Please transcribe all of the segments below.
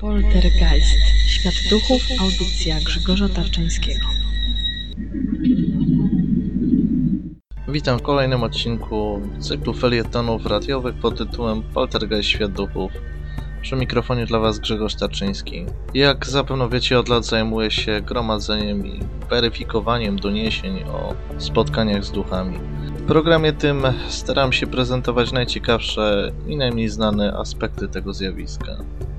Poltergeist. Świat duchów. Audycja Grzegorza Tarczyńskiego. Witam w kolejnym odcinku cyklu felietonów radiowych pod tytułem Poltergeist Świat Duchów. Przy mikrofonie dla Was Grzegorz Tarczyński. Jak zapewne wiecie, od lat zajmuję się gromadzeniem i weryfikowaniem doniesień o spotkaniach z duchami. W programie tym staram się prezentować najciekawsze i najmniej znane aspekty tego zjawiska.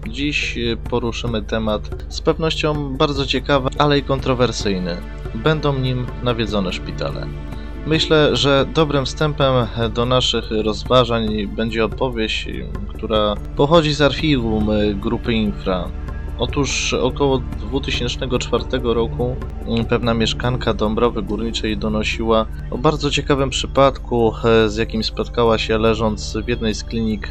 Dziś poruszymy temat z pewnością bardzo ciekawy, ale i kontrowersyjny. Będą nim nawiedzone szpitale. Myślę, że dobrym wstępem do naszych rozważań będzie opowieść, która pochodzi z archiwum grupy Infra. Otóż około 2004 roku pewna mieszkanka Dąbrowy Górniczej donosiła o bardzo ciekawym przypadku, z jakim spotkała się leżąc w jednej z klinik.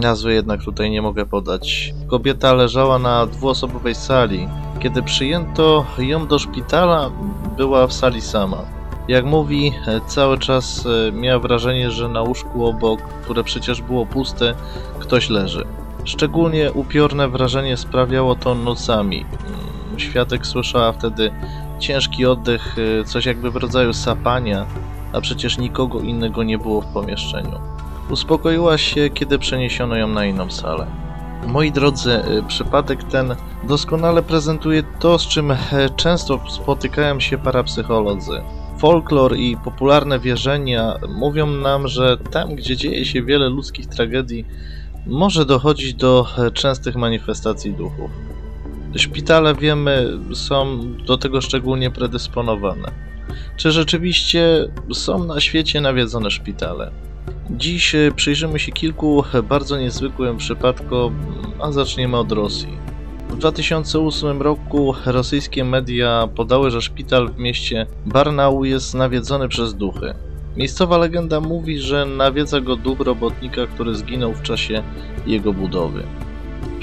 Nazwy jednak tutaj nie mogę podać. Kobieta leżała na dwuosobowej sali. Kiedy przyjęto ją do szpitala, była w sali sama. Jak mówi, cały czas miała wrażenie, że na łóżku obok, które przecież było puste, ktoś leży. Szczególnie upiorne wrażenie sprawiało to nocami. Świadek słyszała wtedy ciężki oddech, coś jakby w rodzaju sapania, a przecież nikogo innego nie było w pomieszczeniu. Uspokoiła się, kiedy przeniesiono ją na inną salę. Moi drodzy, przypadek ten doskonale prezentuje to, z czym często spotykają się parapsycholodzy. Folklor i popularne wierzenia mówią nam, że tam, gdzie dzieje się wiele ludzkich tragedii, może dochodzić do częstych manifestacji duchów. Szpitale, wiemy, są do tego szczególnie predysponowane. Czy rzeczywiście są na świecie nawiedzone szpitale? Dziś przyjrzymy się kilku bardzo niezwykłym przypadkom, a zaczniemy od Rosji. W 2008 roku rosyjskie media podały, że szpital w mieście Barnau jest nawiedzony przez duchy. Miejscowa legenda mówi, że nawiedza go duch robotnika, który zginął w czasie jego budowy.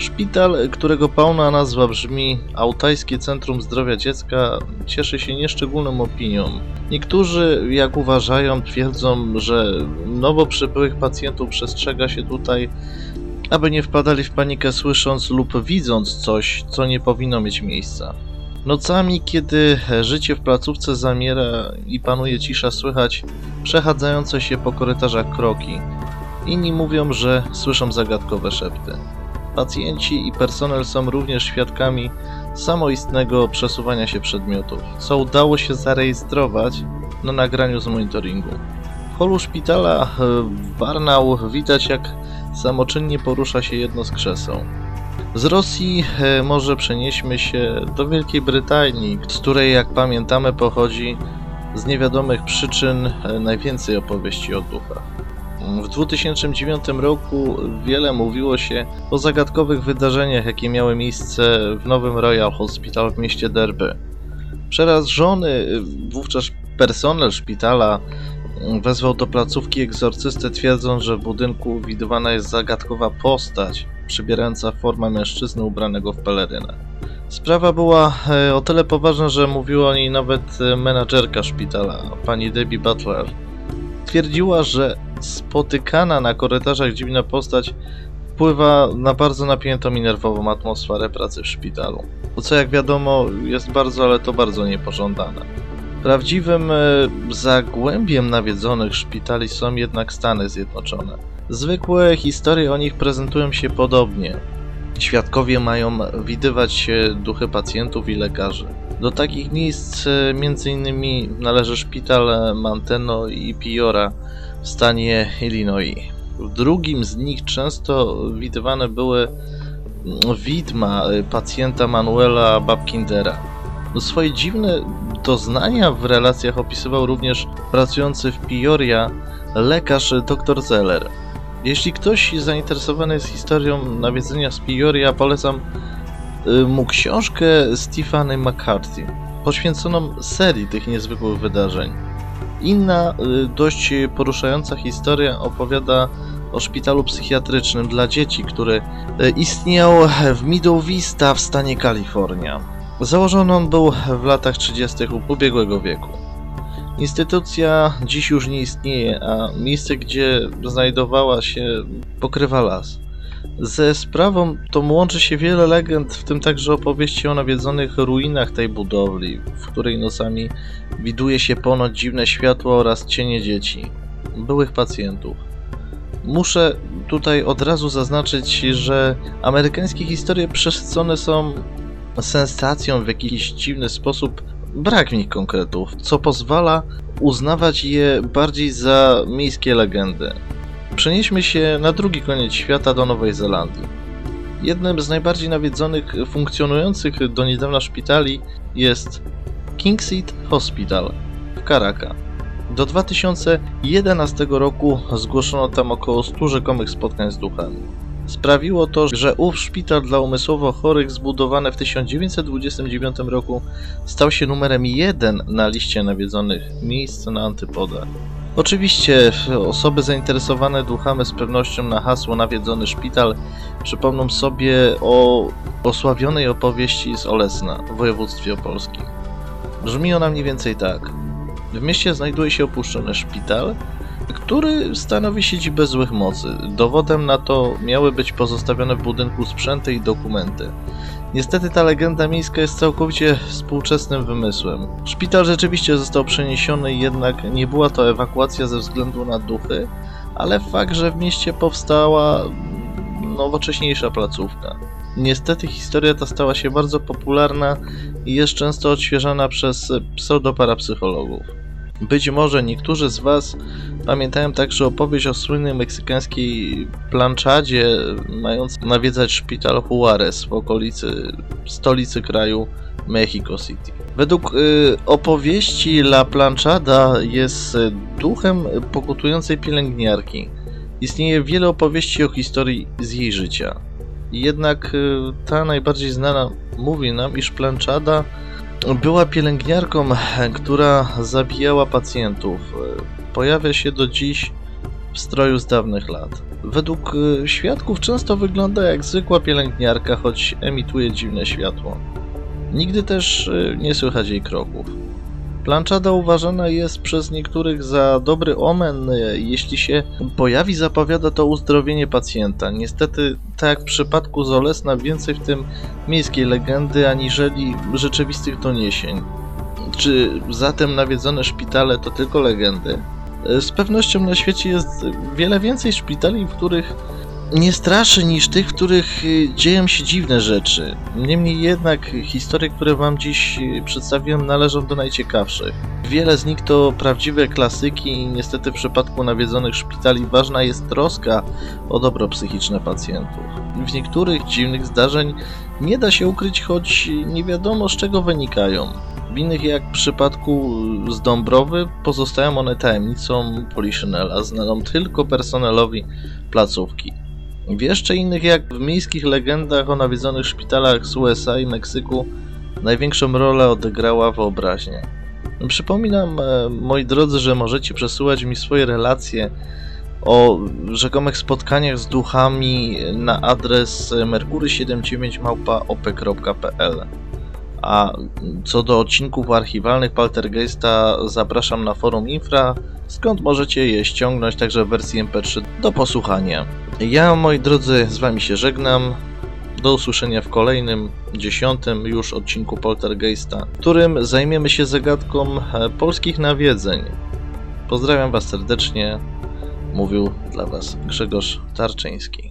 Szpital, którego pełna nazwa brzmi Altajskie Centrum Zdrowia Dziecka, cieszy się nieszczególną opinią. Niektórzy, jak uważają, twierdzą, że nowo przybyłych pacjentów przestrzega się tutaj aby nie wpadali w panikę słysząc lub widząc coś, co nie powinno mieć miejsca. Nocami, kiedy życie w placówce zamiera i panuje cisza, słychać przechadzające się po korytarzach kroki. Inni mówią, że słyszą zagadkowe szepty. Pacjenci i personel są również świadkami samoistnego przesuwania się przedmiotów, co udało się zarejestrować na nagraniu z monitoringu. W holu szpitala w Warnau widać jak samoczynnie porusza się jedno z krzeseł. Z Rosji może przenieśmy się do Wielkiej Brytanii, z której, jak pamiętamy, pochodzi z niewiadomych przyczyn najwięcej opowieści o duchach. W 2009 roku wiele mówiło się o zagadkowych wydarzeniach, jakie miały miejsce w nowym Royal Hospital w mieście Derby. Przerażony wówczas personel szpitala wezwał do placówki egzorcystę, twierdząc, że w budynku widywana jest zagadkowa postać, przybierająca formę mężczyzny ubranego w pelerynę. Sprawa była o tyle poważna, że mówiła o niej nawet menadżerka szpitala, pani Debbie Butler. Twierdziła, że spotykana na korytarzach dziwna postać wpływa na bardzo napiętą i nerwową atmosferę pracy w szpitalu. Co jak wiadomo jest bardzo, ale to bardzo niepożądane. Prawdziwym zagłębiem nawiedzonych szpitali są jednak Stany Zjednoczone. Zwykłe historie o nich prezentują się podobnie. Świadkowie mają widywać duchy pacjentów i lekarzy. Do takich miejsc m.in. należy szpital Manteno i Piora w stanie Illinois. W drugim z nich często widywane były widma pacjenta Manuela Babkindera. Swoje dziwne doznania w relacjach opisywał również pracujący w Pioria lekarz dr Zeller. Jeśli ktoś zainteresowany jest historią nawiedzenia z Pioria, polecam mu książkę Stephanie McCarthy, poświęconą serii tych niezwykłych wydarzeń. Inna, dość poruszająca historia opowiada o szpitalu psychiatrycznym dla dzieci, który istniał w Middle Vista w stanie Kalifornia. Założony on był w latach 30. ubiegłego wieku. Instytucja dziś już nie istnieje, a miejsce, gdzie znajdowała się, pokrywa las. Ze sprawą tą łączy się wiele legend, w tym także opowieści o nawiedzonych ruinach tej budowli, w której nocami widuje się ponoć dziwne światło oraz cienie dzieci, byłych pacjentów. Muszę tutaj od razu zaznaczyć, że amerykańskie historie przesycone są sensacją w jakiś dziwny sposób, brak w nich konkretów, co pozwala uznawać je bardziej za miejskie legendy. Przenieśmy się na drugi koniec świata do Nowej Zelandii. Jednym z najbardziej nawiedzonych, funkcjonujących do niedawna szpitali jest Kingseed Hospital w Caracas. Do 2011 roku zgłoszono tam około 100 rzekomych spotkań z duchami. Sprawiło to, że ów szpital dla umysłowo chorych zbudowany w 1929 roku stał się numerem jeden na liście nawiedzonych miejsc na antypodach. Oczywiście osoby zainteresowane duchami z pewnością na hasło nawiedzony szpital przypomną sobie o osławionej opowieści z Olesna w województwie opolskim. Brzmi ona mniej więcej tak. W mieście znajduje się opuszczony szpital, który stanowi siedzibę złych mocy. Dowodem na to miały być pozostawione w budynku sprzęty i dokumenty. Niestety ta legenda miejska jest całkowicie współczesnym wymysłem. Szpital rzeczywiście został przeniesiony, jednak nie była to ewakuacja ze względu na duchy, ale fakt, że w mieście powstała nowocześniejsza placówka. Niestety historia ta stała się bardzo popularna i jest często odświeżana przez pseudoparapsychologów. Być może niektórzy z Was pamiętają także opowieść o słynnej meksykańskiej planczadzie mającej nawiedzać szpital Juarez w okolicy stolicy kraju Mexico City. Według y, opowieści La Planchada jest duchem pokutującej pielęgniarki. Istnieje wiele opowieści o historii z jej życia. Jednak y, ta najbardziej znana mówi nam, iż Planchada była pielęgniarką, która zabijała pacjentów. Pojawia się do dziś w stroju z dawnych lat. Według y, świadków często wygląda jak zwykła pielęgniarka, choć emituje dziwne światło. Nigdy też y, nie słychać jej kroków. Planczada uważana jest przez niektórych za dobry omen. Jeśli się pojawi, zapowiada to uzdrowienie pacjenta. Niestety, tak jak w przypadku Zolesna, więcej w tym miejskiej legendy aniżeli rzeczywistych doniesień. Czy zatem nawiedzone szpitale to tylko legendy? Z pewnością na świecie jest wiele więcej szpitali, w których nie straszy niż tych, w których y, dzieją się dziwne rzeczy. Niemniej jednak historie, które Wam dziś y, przedstawiłem, należą do najciekawszych. Wiele z nich to prawdziwe klasyki i niestety w przypadku nawiedzonych szpitali ważna jest troska o dobro psychiczne pacjentów. W niektórych dziwnych zdarzeń nie da się ukryć, choć nie wiadomo z czego wynikają. W innych, jak w przypadku z Dąbrowy, pozostają one tajemnicą Poliszynela, znaną tylko personelowi placówki. W jeszcze innych, jak w miejskich legendach o nawiedzonych szpitalach z USA i Meksyku, największą rolę odegrała wyobraźnia. Przypominam, e, moi drodzy, że możecie przesyłać mi swoje relacje o rzekomych spotkaniach z duchami na adres merkury79małpa.op.pl A co do odcinków archiwalnych Paltergeista zapraszam na forum Infra, skąd możecie je ściągnąć także w wersji MP3 do posłuchania. Ja, moi drodzy, z Wami się żegnam. Do usłyszenia w kolejnym, dziesiątym już odcinku Poltergeista, w którym zajmiemy się zagadką e, polskich nawiedzeń. Pozdrawiam Was serdecznie. Mówił dla Was Grzegorz Tarczyński.